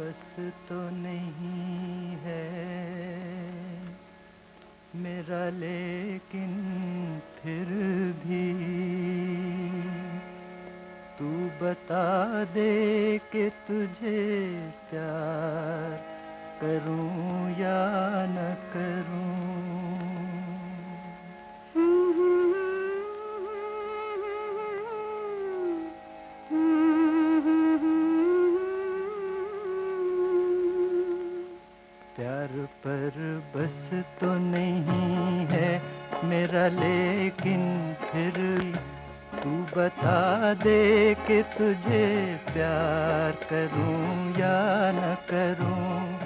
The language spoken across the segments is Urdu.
بس تو نہیں ہے میرا، لیکن پھر بھی تو بتا دے کہ تجھے پیار کروں یا نہ کروں۔ پیار پر بس تو نہیں ہے میرا، لیکن پھر تو بتا دے کہ تجھے پیار کروں یا نہ کروں۔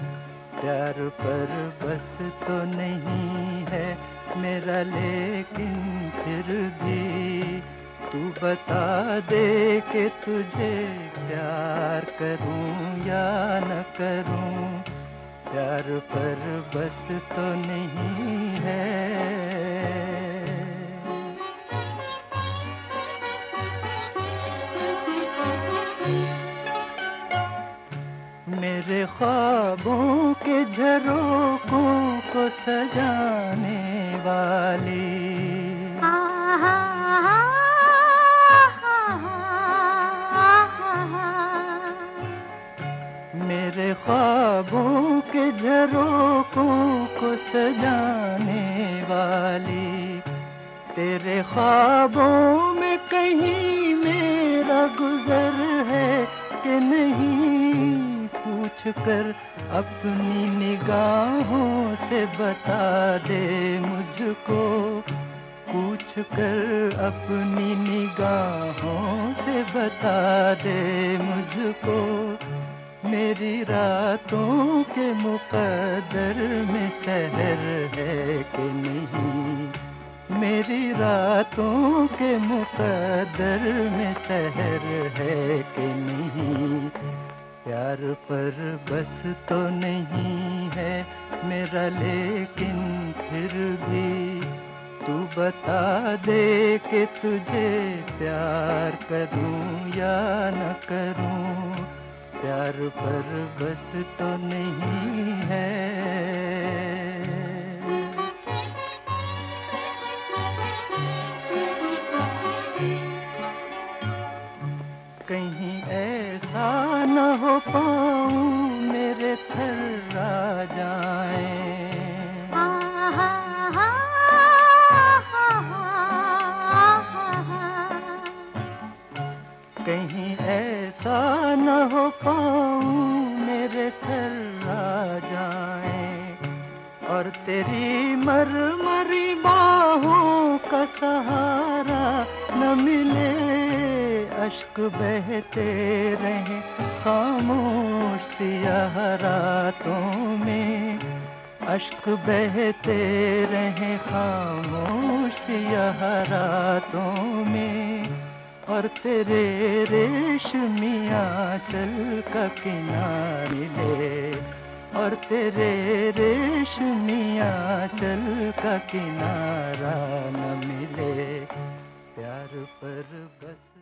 پیار پر بس تو نہیں ہے میرا، لیکن پھر بھی تو بتا دے کہ تجھے پیار کروں یا نہ کروں۔ پیار پر بس تو نہیں ہے۔ میرے خوابوں کے جھروکوں کو سجانے والی۔ میرے خوابوں کے جھروکوں کو سجانے والی، تیرے خوابوں میں کہیں میرا گزر ہے کہ نہیں، پوچھ کر اپنی نگاہوں سے بتا دے مجھ کو۔ پوچھ کر اپنی نگاہوں سے بتا دے مجھ کو۔ میری راتوں کے مقدر میں سحر ہے کہ نہیں؟ میری راتوں کے مقدر میں سحر ہے کہ نہیں؟ پیار پر بس تو نہیں ہے میرا، لیکن پھر بھی تو بتا دے کہ تجھے پیار کروں یا نہ کروں۔ پیار پر بس تو نہیں ہے۔ کہیں ایسا نہ ہو پاؤں میرے تھر آ ایسا نہ ہو پاؤں میرے تھر آ جائیں۔ اور تیری مر مری باہوں کا سہارا نہ ملے۔ اشک بہتے رہیں خاموش سیاہ راتوں میں۔ اشک بہتے رہیں خاموش سیاہ راتوں میں۔ اور تیرے ریشمیاں چل کا کنارے لے۔ اور تیرے ریشمیاں چل کا کنارہ نہ ملے۔ پیار پر بس